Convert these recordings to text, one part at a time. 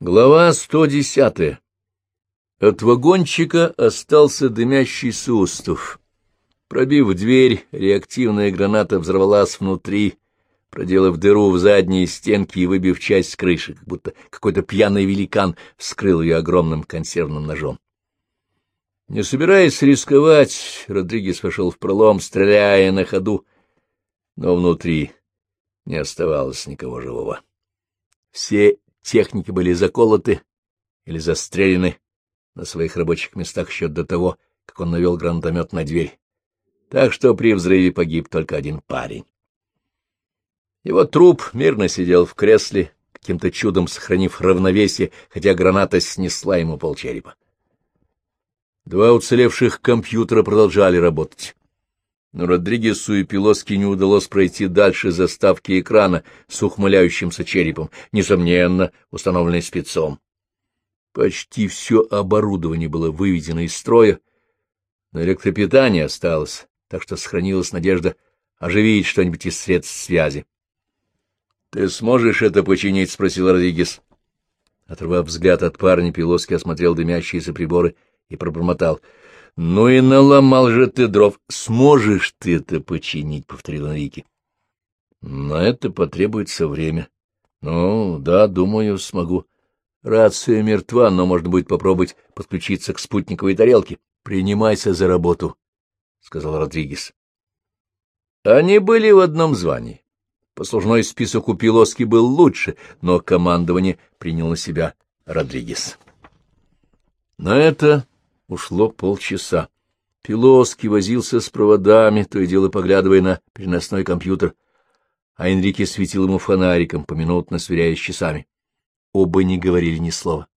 Глава 110. От вагончика остался дымящийся остов. Пробив дверь, реактивная граната взорвалась внутри, проделав дыру в задние стенки и выбив часть крыши, как будто какой-то пьяный великан вскрыл ее огромным консервным ножом. Не собираясь рисковать, Родригес пошел в пролом, стреляя на ходу, но внутри не оставалось никого живого. Все техники были заколоты или застрелены на своих рабочих местах еще до того, как он навел гранатомет на дверь. Так что при взрыве погиб только один парень. Его труп мирно сидел в кресле, каким-то чудом сохранив равновесие, хотя граната снесла ему полчерепа. Два уцелевших компьютера продолжали работать но Родригесу и Пилоски не удалось пройти дальше заставки экрана с ухмыляющимся черепом, несомненно, установленной спецом. Почти все оборудование было выведено из строя, но электропитание осталось, так что сохранилась надежда оживить что-нибудь из средств связи. — Ты сможешь это починить? — спросил Родригес. Оторвав взгляд от парня, Пилоски осмотрел дымящиеся приборы и пробормотал — ну и наломал же ты дров. Сможешь ты это починить, — повторил Энрике. На это потребуется время. Ну, да, думаю, смогу. Рация мертва, но можно будет попробовать подключиться к спутниковой тарелке. Принимайся за работу, — сказал Родригес. Они были в одном звании. Послужной список у Пилоски был лучше, но командование принял на себя Родригес. На это Ушло полчаса. Пилоский возился с проводами, то и дело поглядывая на переносной компьютер, а Энрике светил ему фонариком, поминутно сверяясь часами. Оба не говорили ни слова.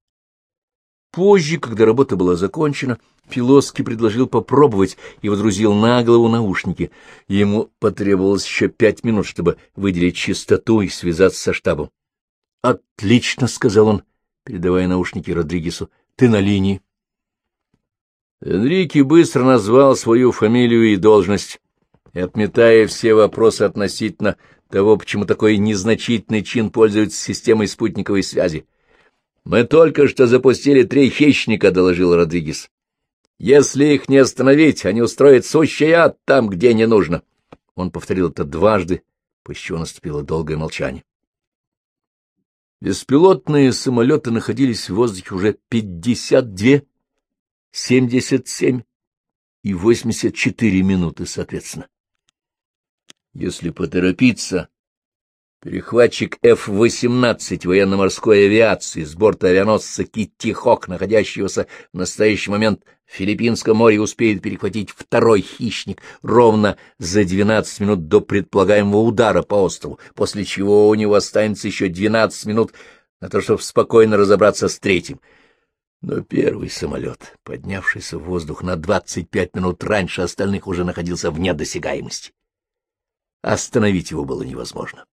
Позже, когда работа была закончена, Пилоский предложил попробовать и водрузил на голову наушники. Ему потребовалось еще пять минут, чтобы выделить частоту и связаться со штабом. — Отлично, — сказал он, передавая наушники Родригесу. — Ты на линии. Энрике быстро назвал свою фамилию и должность, и, отметая все вопросы относительно того, почему такой незначительный чин пользуется системой спутниковой связи. «Мы только что запустили три хищника», — доложил Родригес. «Если их не остановить, они устроят сущий ад там, где не нужно». Он повторил это дважды, после чего наступило долгое молчание. Беспилотные самолеты находились в воздухе уже пятьдесят две 77 и 84 минуты, соответственно. Если поторопиться, перехватчик F-18 военно-морской авиации с борта авианосца Китти Хок, находящегося в настоящий момент в Филиппинском море, успеет перехватить второй хищник ровно за 12 минут до предполагаемого удара по острову, после чего у него останется еще 12 минут на то, чтобы спокойно разобраться с третьим — но первый самолет, поднявшийся в воздух на двадцать пять минут раньше остальных, уже находился вне досягаемости. Остановить его было невозможно.